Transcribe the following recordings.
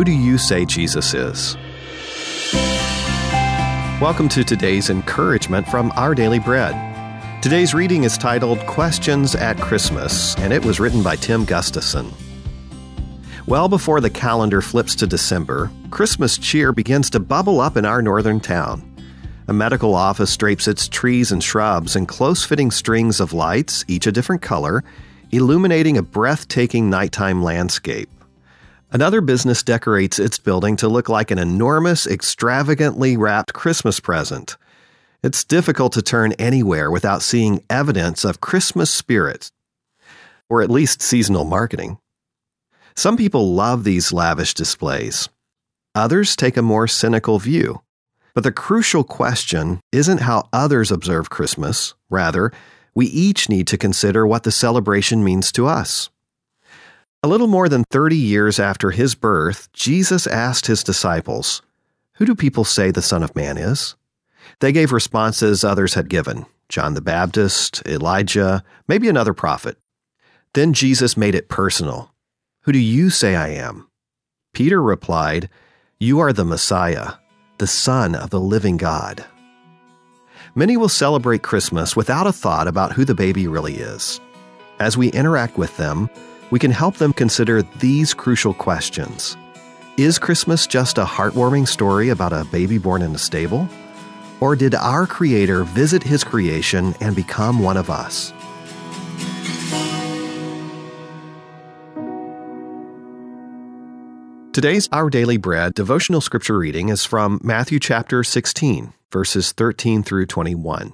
Who do you say Jesus is? Welcome to today's encouragement from Our Daily Bread. Today's reading is titled Questions at Christmas, and it was written by Tim Gustafson. Well before the calendar flips to December, Christmas cheer begins to bubble up in our northern town. A medical office drapes its trees and shrubs in close fitting strings of lights, each a different color, illuminating a breathtaking nighttime landscape. Another business decorates its building to look like an enormous, extravagantly wrapped Christmas present. It's difficult to turn anywhere without seeing evidence of Christmas spirit, or at least seasonal marketing. Some people love these lavish displays. Others take a more cynical view. But the crucial question isn't how others observe Christmas. Rather, we each need to consider what the celebration means to us. A little more than 30 years after his birth, Jesus asked his disciples, Who do people say the Son of Man is? They gave responses others had given John the Baptist, Elijah, maybe another prophet. Then Jesus made it personal. Who do you say I am? Peter replied, You are the Messiah, the Son of the living God. Many will celebrate Christmas without a thought about who the baby really is. As we interact with them, we can help them consider these crucial questions Is Christmas just a heartwarming story about a baby born in a stable? Or did our Creator visit His creation and become one of us? Today's Our Daily Bread devotional scripture reading is from Matthew chapter 16, verses 13 through 21.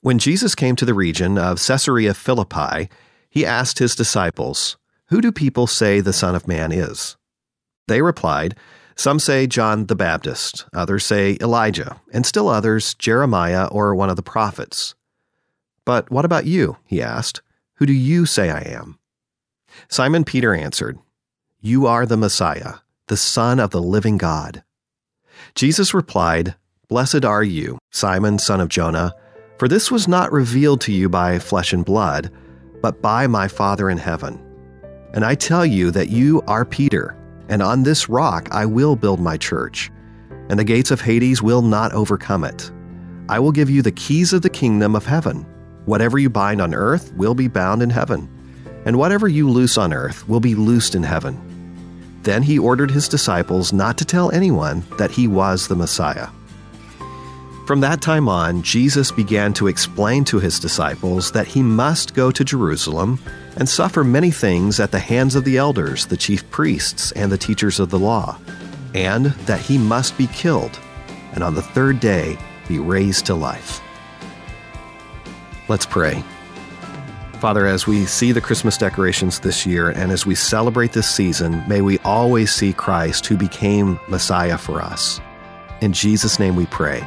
When Jesus came to the region of Caesarea Philippi, he asked his disciples, Who do people say the Son of Man is? They replied, some say John the Baptist, others say Elijah, and still others Jeremiah or one of the prophets. But what about you? he asked. Who do you say I am? Simon Peter answered, You are the Messiah, the Son of the living God. Jesus replied, Blessed are you, Simon, son of Jonah, for this was not revealed to you by flesh and blood, but by my Father in heaven. And I tell you that you are Peter and on this rock I will build my church, and the gates of Hades will not overcome it. I will give you the keys of the kingdom of heaven. Whatever you bind on earth will be bound in heaven, and whatever you loose on earth will be loosed in heaven. Then he ordered his disciples not to tell anyone that he was the Messiah. From that time on, Jesus began to explain to his disciples that he must go to Jerusalem and suffer many things at the hands of the elders, the chief priests, and the teachers of the law, and that he must be killed, and on the third day be raised to life. Let's pray. Father, as we see the Christmas decorations this year and as we celebrate this season, may we always see Christ who became Messiah for us. In Jesus' name we pray.